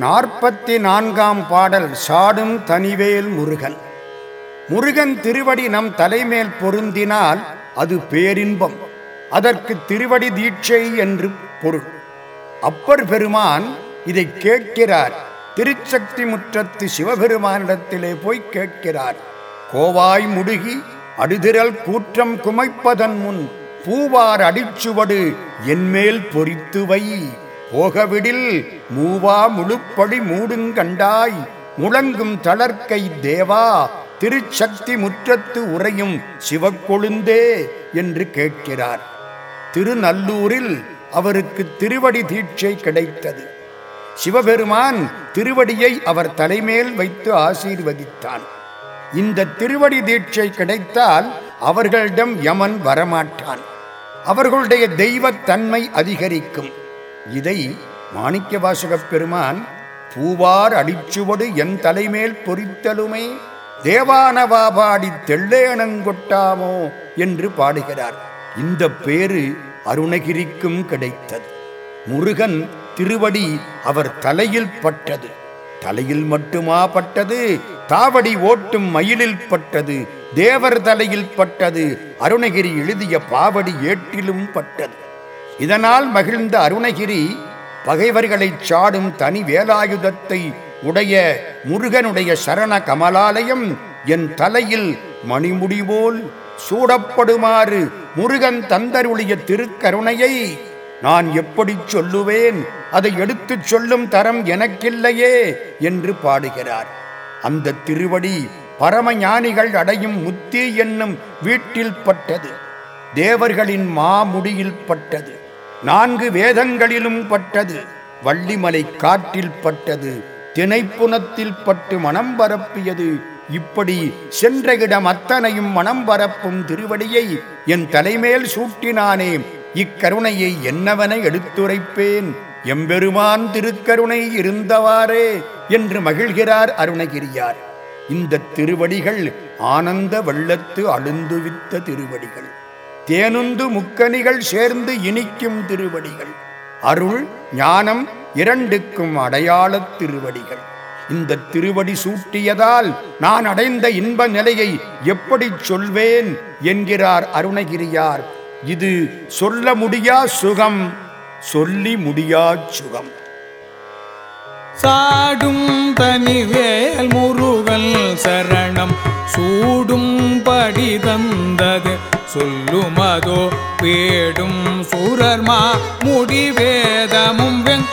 நாற்பத்தி நான்காம் பாடல் சாடும் தனிவேல் முருகன். முருகன் திருவடி நம் தலைமேல் பொருந்தினால் அது பேரின்பம். அதற்கு திருவடி தீட்சை என்று பொருள். அப்பர் பெருமான் இதை கேட்கிறார். திருச்சக்தி முற்றத்து சிவபெருமானிடத்திலே போய் கேட்கிறார். கோவாய் முடுகி அடுதிரல் கூற்றம் குமைப்பதன் முன் பூவார் அடிச்சுவடு என்மேல் பொறித்து வை. போகவிடில் மூவா முழுப்படி மூடுங்கண்டாய் முழங்கும் தளர்க்கை தேவா திருச்சக்தி முற்றத்து உறையும் சிவக்கொழுந்தே என்று கேட்கிறார். திருநல்லூரில் அவருக்கு திருவடி தீட்சை கிடைத்தது. சிவபெருமான் திருவடியை அவர் தலைமேல் வைத்து ஆசீர்வதித்தான். இந்த திருவடி தீட்சை கிடைத்தால் அவர்களிடம் யமன் வரமாட்டான். அவர்களுடைய தெய்வத்தன்மை அதிகரிக்கும். இதை மாணிக்க வாசகப் பெருமான் பூவார் அடிச்சுவடு என் தலைமேல் பொறித்தலுமே தேவானவாபாடி தெள்ளேனங்கொட்டாமோ என்று பாடுகிறார். இந்த பேரு அருணகிரிக்கும் கிடைத்தது. முருகன் திருவடி அவர் தலையில் பட்டது. தலையில் மட்டுமா பட்டது? தாவடி ஓட்டும் மயிலில் பட்டது. தேவர் தலையில் பட்டது. அருணகிரி எழுதிய பாவடி ஏற்றிலும் பட்டது. இதனால் மகிழ்ந்த அருணகிரி பகைவர்களைச் சாடும் தனி வேலாயுதத்தை உடைய முருகனுடைய சரண கமலாலயம் என் தலையில் மணிமுடி போல் சூடப்படுமாறு முருகன் தந்தருளிய திருக்கருணையை நான் எப்படி சொல்லுவேன்? அதை எடுத்துச் சொல்லும் தரம் எனக்கில்லையே என்று பாடுகிறார். அந்த திருவடி பரமஞானிகள் அடையும் முத்தி என்னும் வீட்டில் பட்டது. தேவர்களின் மாமுடியில் பட்டது. நான்கு வேதங்களிலும் பட்டது வள்ளிமலை காற்றில் பட்டது திணைப்புணத்தில் பட்டு மனம் பரப்பியது. இப்படி சென்ற இடம் அத்தனையும் மனம் பரப்பும் திருவடியை என் தலைமேல் சூட்டினானே இக்கருணையை என்னவனை எடுத்துரைப்பேன். எம்பெருமான் திருக்கருணை இருந்தவாறே என்று மகிழ்கிறார் அருணகிரியார். இந்த திருவடிகள் ஆனந்த வெள்ளத்து அழுந்துவித்த திருவடிகள். தேனுந்து முக்கணிகள் சேர்ந்து இனிக்கும் திருவடிகள். அருள் ஞானம் இரண்டுக்கும் அடையாளத் திருவடிகள். இந்த திருவடி சூட்டியதால் நான் அடைந்த இன்ப நிலையை எப்படி சொல்வேன் என்கிறார் அருணகிரியார். இது சொல்ல முடியா சுகம்? சொல்லி முடியா சுகம்? சாடும் தனிவேல் முருகல் சரணம். சூடும் படி தந்தது சொல்லுமதோ பேடும் சூரர்மா முடிவேதமும் வெங்